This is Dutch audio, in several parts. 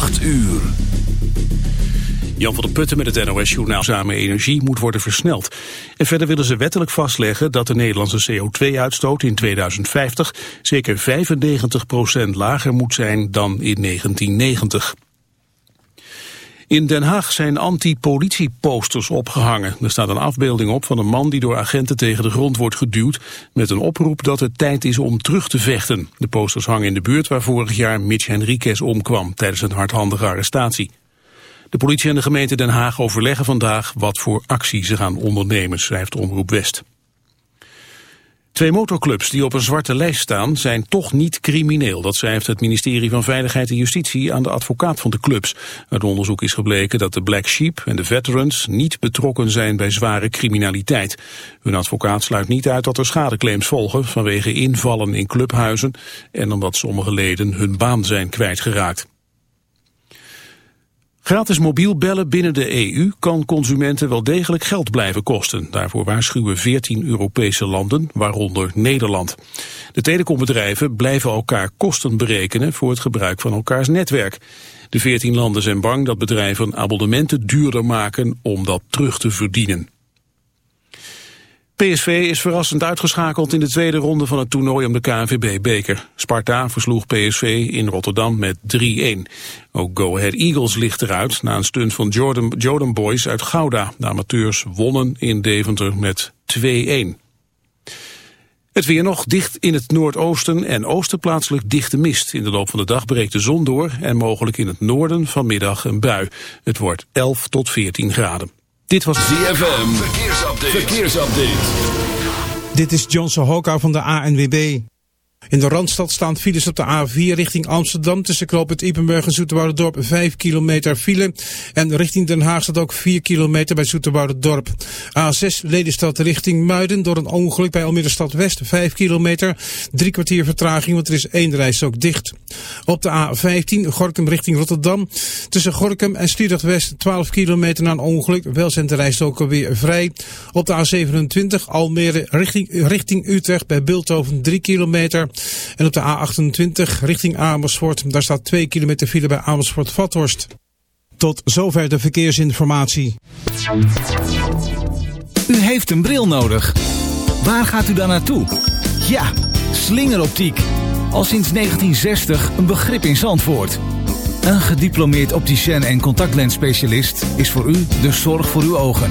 8 uur. Jan van der Putten met het NOS-journaal Samen Energie moet worden versneld. En verder willen ze wettelijk vastleggen dat de Nederlandse CO2-uitstoot in 2050 zeker 95% lager moet zijn dan in 1990. In Den Haag zijn anti-politieposters opgehangen. Er staat een afbeelding op van een man die door agenten tegen de grond wordt geduwd... met een oproep dat het tijd is om terug te vechten. De posters hangen in de buurt waar vorig jaar Mitch Henriquez omkwam... tijdens een hardhandige arrestatie. De politie en de gemeente Den Haag overleggen vandaag wat voor actie ze gaan ondernemen, schrijft Omroep West. Twee motorclubs die op een zwarte lijst staan zijn toch niet crimineel. Dat schrijft het ministerie van Veiligheid en Justitie aan de advocaat van de clubs. Uit onderzoek is gebleken dat de Black Sheep en de Veterans niet betrokken zijn bij zware criminaliteit. Hun advocaat sluit niet uit dat er schadeclaims volgen vanwege invallen in clubhuizen en omdat sommige leden hun baan zijn kwijtgeraakt. Gratis mobiel bellen binnen de EU kan consumenten wel degelijk geld blijven kosten. Daarvoor waarschuwen 14 Europese landen, waaronder Nederland. De telecombedrijven blijven elkaar kosten berekenen voor het gebruik van elkaars netwerk. De 14 landen zijn bang dat bedrijven abonnementen duurder maken om dat terug te verdienen. PSV is verrassend uitgeschakeld in de tweede ronde van het toernooi om de KNVB-beker. Sparta versloeg PSV in Rotterdam met 3-1. Ook Go Ahead Eagles ligt eruit na een stunt van Jordan, Jordan Boys uit Gouda. De amateurs wonnen in Deventer met 2-1. Het weer nog dicht in het noordoosten en oosten plaatselijk dichte mist. In de loop van de dag breekt de zon door en mogelijk in het noorden vanmiddag een bui. Het wordt 11 tot 14 graden. Dit was ZFM. Verkeersupdate. Verkeersupdate. Dit is Johnson Hoka van de ANWB. In de Randstad staan files op de A4 richting Amsterdam tussen knooppunt Ipenburg en Dorp 5 kilometer file. En richting Den Haag staat ook 4 kilometer bij Dorp. A6 Ledenstad richting Muiden door een ongeluk bij Almere West 5 kilometer. Drie kwartier vertraging want er is één reis ook dicht. Op de A15 Gorkum richting Rotterdam tussen Gorkum en Sliedrecht West 12 kilometer na een ongeluk. Wel zijn de rijstroken weer vrij. Op de A27 Almere richting, richting Utrecht bij Bulthoven 3 kilometer. En op de A28 richting Amersfoort, daar staat 2 kilometer file bij Amersfoort-Vathorst. Tot zover de verkeersinformatie. U heeft een bril nodig. Waar gaat u dan naartoe? Ja, slingeroptiek. Al sinds 1960 een begrip in Zandvoort. Een gediplomeerd opticien en contactlensspecialist is voor u de zorg voor uw ogen.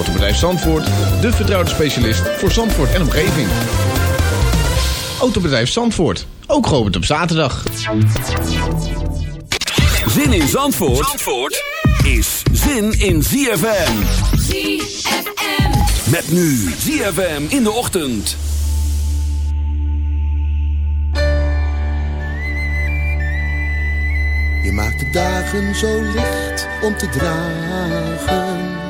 Autobedrijf Zandvoort, de vertrouwde specialist voor Zandvoort en omgeving. Autobedrijf Zandvoort, ook geopend op zaterdag. Zin in Zandvoort, Zandvoort is zin in ZFM. ZFM. Met nu ZFM in de ochtend. Je maakt de dagen zo licht om te dragen.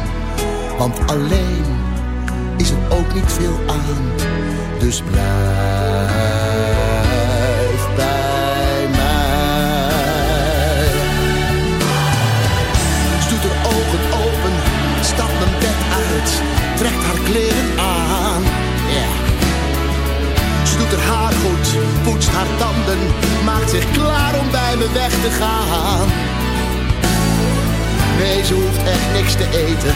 want alleen is er ook niet veel aan. Dus blijf bij mij. Ze doet haar ogen open, stapt mijn bed uit, trekt haar kleren aan. Ja. Ze doet haar haar goed, poetst haar tanden, maakt zich klaar om bij me weg te gaan. Nee, hoeft echt niks te eten,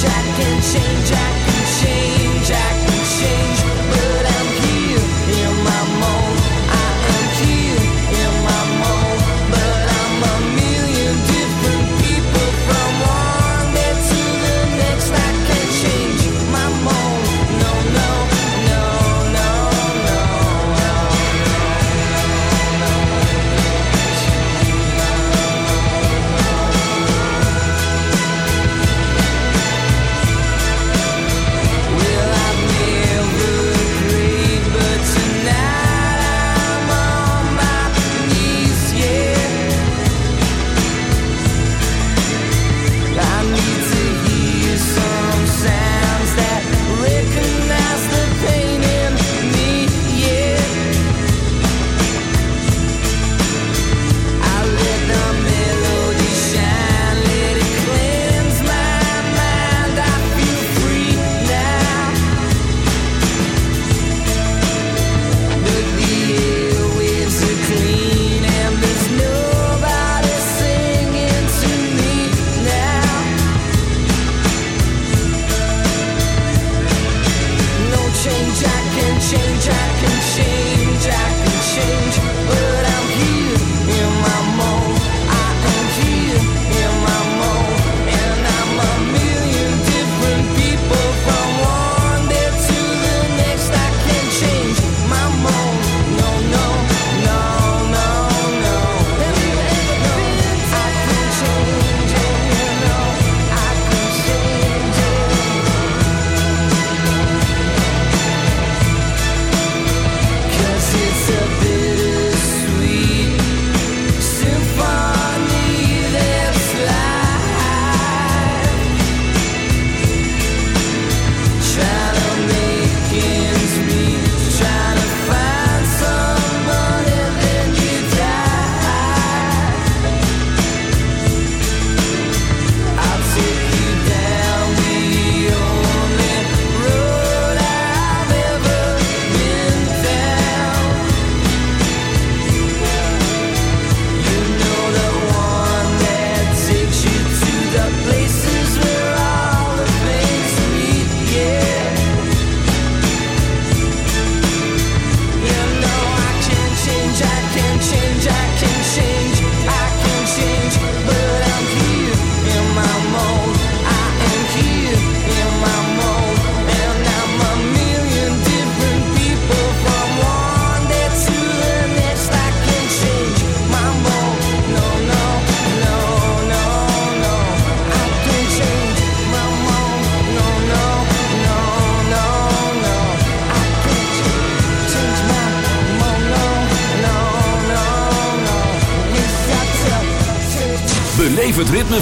Jack and Shane.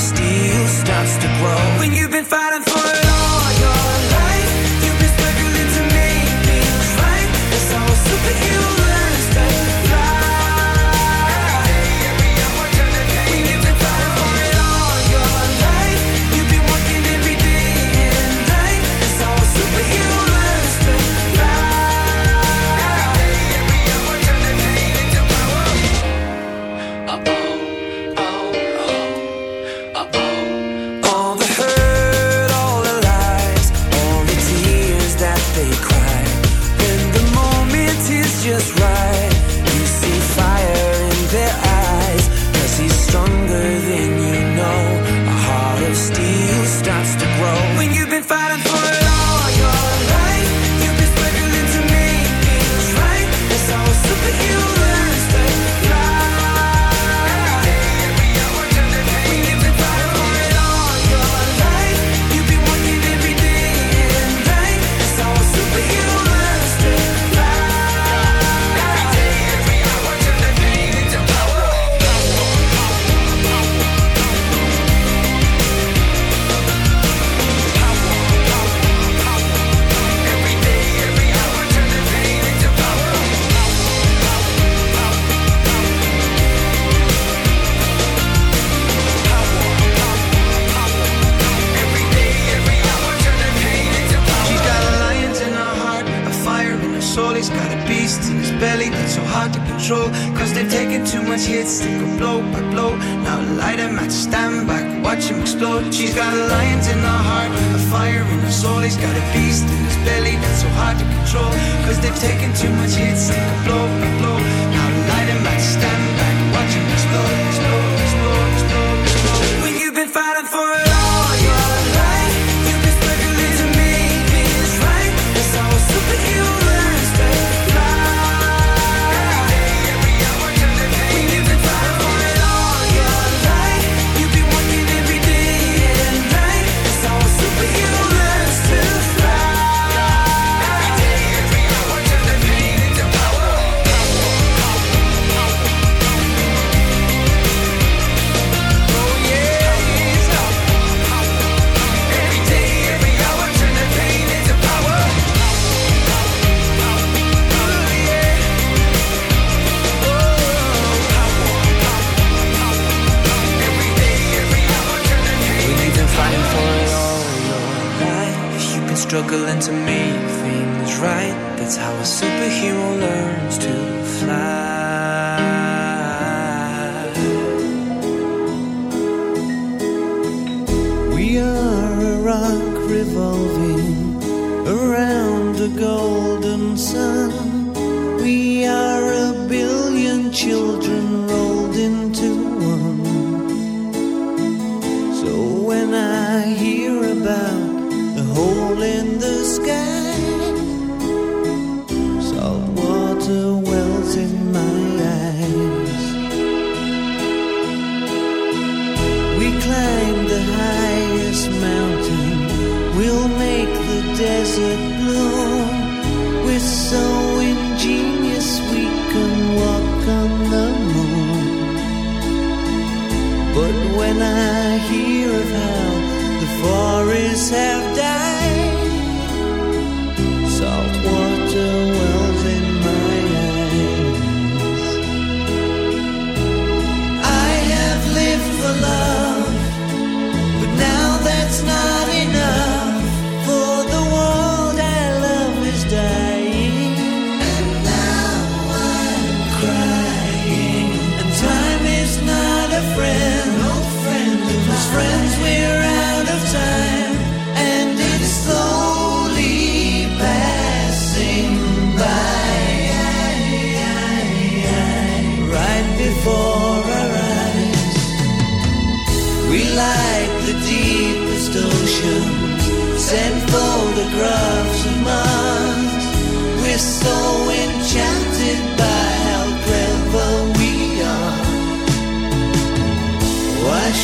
steal Cause they've taken too much hits to blow, blow. Now light a match, stand back, watch them explode, explode, explode, explode, explode. When you've been fighting for it. struggling to make things right. That's how a superhero learns to fly. We are a rock revolving around a golden sun. We are a billion children rolling. But when I hear of how the forests have died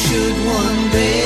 should one day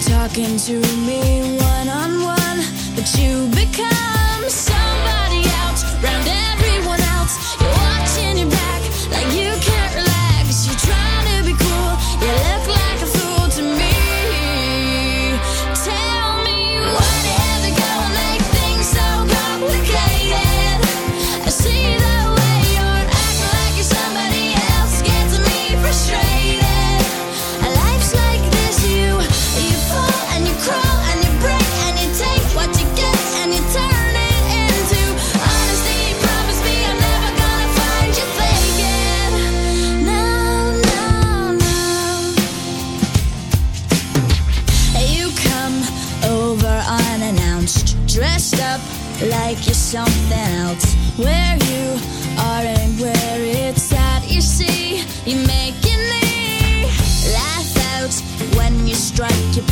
talking to me one on one, but you become somebody.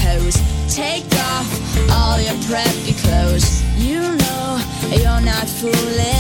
pose. Take off all your preppy clothes. You know you're not fooling.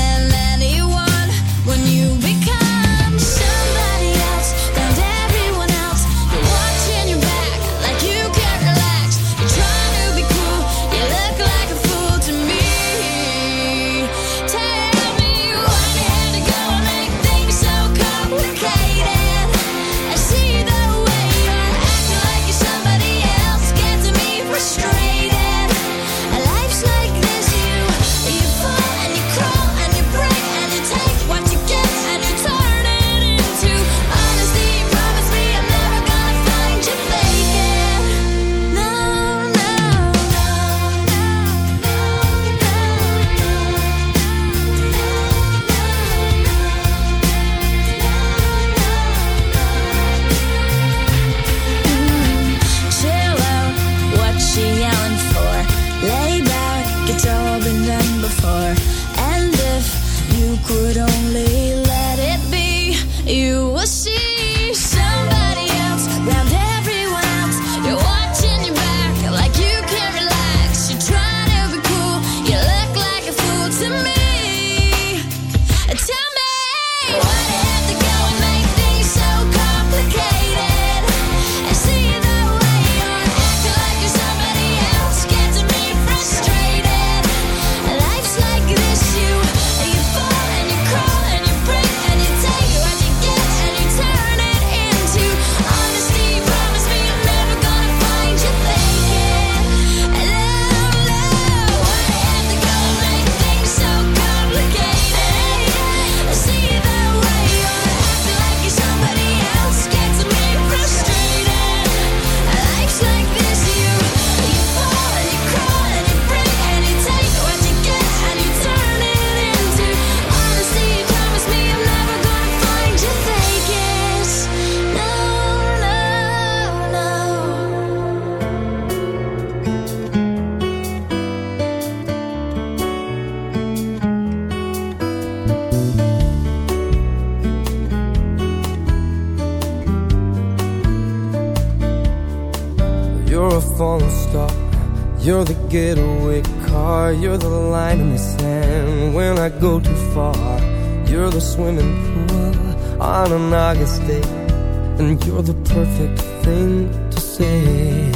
say.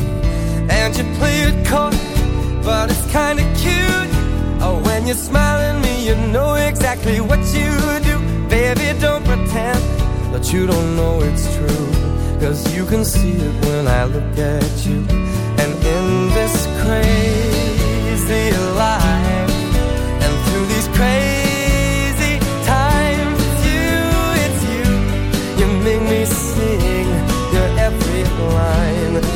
And you play it cold, but it's kinda cute. Oh, when you're smiling at me, you know exactly what you do. Baby, don't pretend that you don't know it's true. Cause you can see it when I look at you. And in this crazy